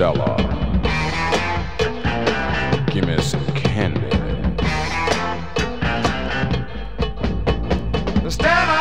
Stella. Give me some candy. Stella!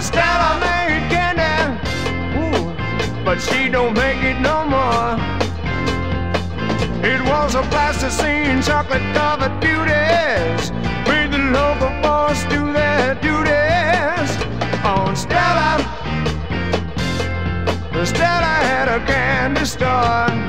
Stella made candy, ooh, but she don't make it no more. It was a plasticine chocolate covered beauties. Made the local boys do their duties. On Stella, Stella had a candy store.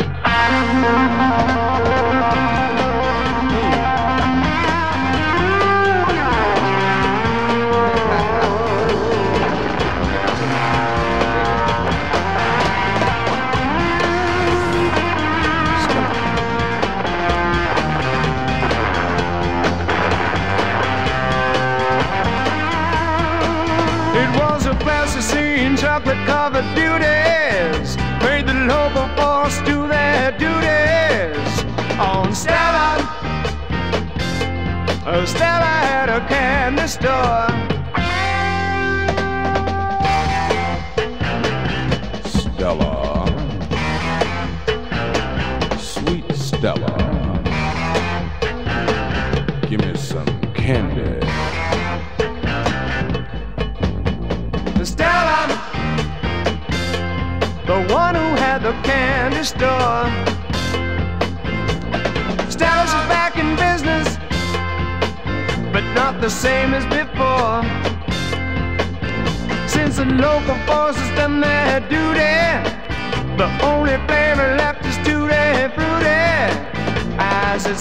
Plasticine chocolate covered duties. Made the local boys do their duties. On Stella, uh, Stella had a candy store. Stella. Sweet Stella. Had the candy store. Stella's is back in business, but not the same as before. Since the local forces done their duty, the only flavor left is tutti frutti. I said,